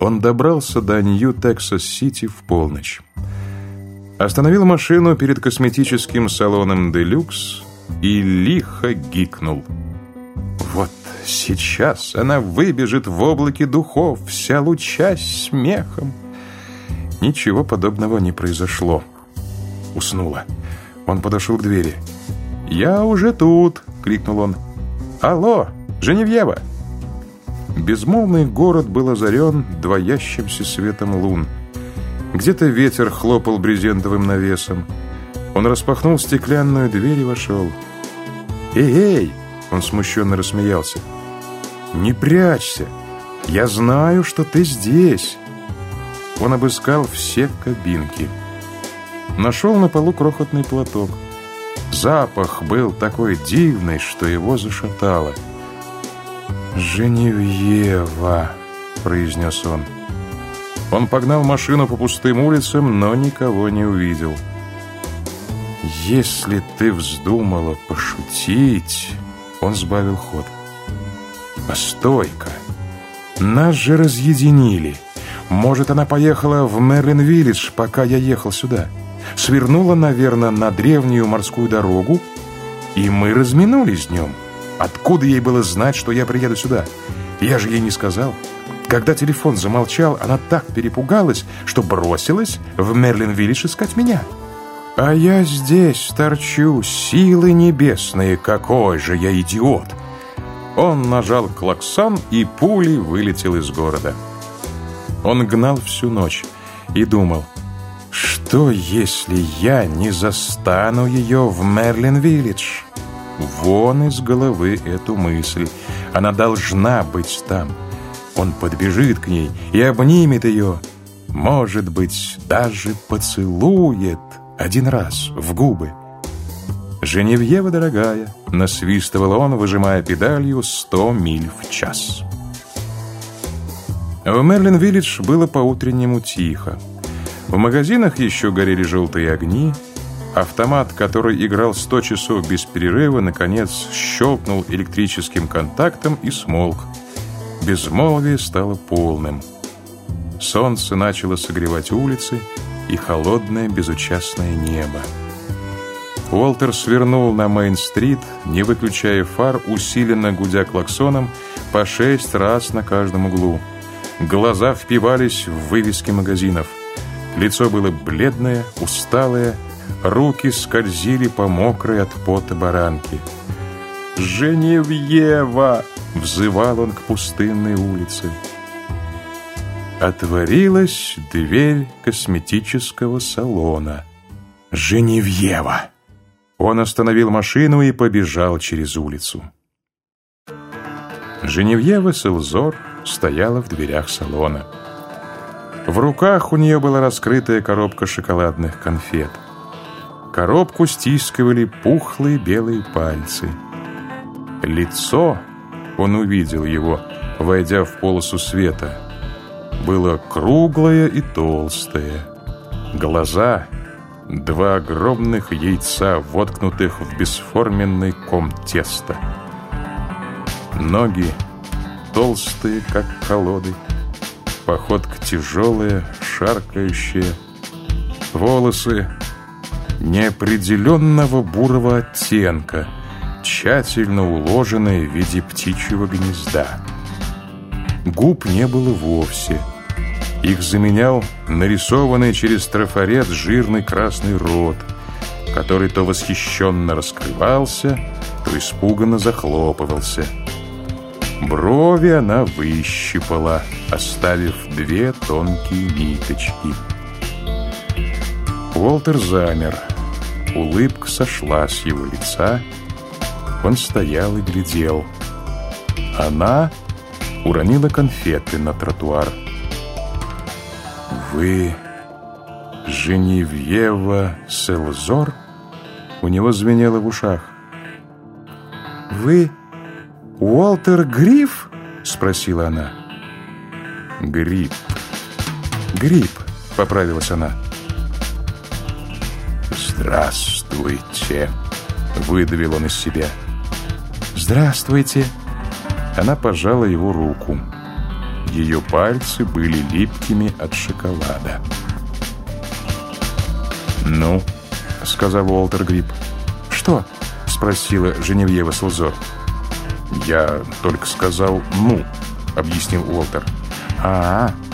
Он добрался до Нью-Тексас-Сити в полночь. Остановил машину перед косметическим салоном «Делюкс» и лихо гикнул. Вот сейчас она выбежит в облаке духов, вся лучась смехом. Ничего подобного не произошло. Уснула. Он подошел к двери. «Я уже тут!» — крикнул он. «Алло, Женевьева!» Безмолвный город был озарен двоящимся светом лун. Где-то ветер хлопал брезентовым навесом. Он распахнул стеклянную дверь и вошел. «Эй, эй!» — он смущенно рассмеялся. «Не прячься! Я знаю, что ты здесь!» Он обыскал все кабинки. Нашел на полу крохотный платок. Запах был такой дивный, что его зашатало. «Женевьева», — произнес он. Он погнал машину по пустым улицам, но никого не увидел. «Если ты вздумала пошутить...» Он сбавил ход. «Постой-ка! Нас же разъединили. Может, она поехала в Мерлин-Виллидж, пока я ехал сюда. Свернула, наверное, на древнюю морскую дорогу, и мы разминулись днем. Откуда ей было знать, что я приеду сюда? Я же ей не сказал». Когда телефон замолчал, она так перепугалась, что бросилась в Мерлин-Виллидж искать меня. А я здесь торчу, силы небесные, какой же я идиот! Он нажал клаксон, и пулей вылетел из города. Он гнал всю ночь и думал, что если я не застану ее в Мерлин-Виллидж? Вон из головы эту мысль. Она должна быть там. Он подбежит к ней и обнимет ее. Может быть, даже поцелует один раз в губы. «Женевьева, дорогая», — насвистывал он, выжимая педалью сто миль в час. В Мерлин-Виллидж было по-утреннему тихо. В магазинах еще горели желтые огни. Автомат, который играл сто часов без перерыва, наконец щелкнул электрическим контактом и смолк. Безмолвие стало полным. Солнце начало согревать улицы и холодное безучастное небо. Уолтер свернул на Мейн-стрит, не выключая фар, усиленно гудя клаксоном по шесть раз на каждом углу. Глаза впивались в вывески магазинов. Лицо было бледное, усталое, руки скользили по мокрой от пота баранке. «Женевьева!» Взывал он к пустынной улице. Отворилась дверь косметического салона. «Женевьева!» Он остановил машину и побежал через улицу. Женевьева Селзор стояла в дверях салона. В руках у нее была раскрытая коробка шоколадных конфет. Коробку стискивали пухлые белые пальцы. Лицо он увидел его, войдя в полосу света. Было круглое и толстое. Глаза — два огромных яйца, воткнутых в бесформенный ком теста. Ноги толстые, как колоды. Походка тяжелая, шаркающая. Волосы неопределенного бурого оттенка — тщательно уложенное в виде птичьего гнезда. Губ не было вовсе. Их заменял нарисованный через трафарет жирный красный рот, который то восхищенно раскрывался, то испуганно захлопывался. Брови она выщипала, оставив две тонкие ниточки. Уолтер замер. Улыбка сошла с его лица, он стоял и глядел. Она уронила конфеты на тротуар. «Вы Женевьева Селзор?» У него звенело в ушах. «Вы Уолтер Гриф?» — спросила она. «Грипп». «Грипп», — поправилась она. «Здравствуйте», — выдавил он из себя. «Здравствуйте!» Она пожала его руку. Ее пальцы были липкими от шоколада. «Ну?» — сказал Уолтер Грипп. «Что?» — спросила Женевьева Слузор. «Я только сказал «ну», — объяснил Уолтер. «А-а-а!»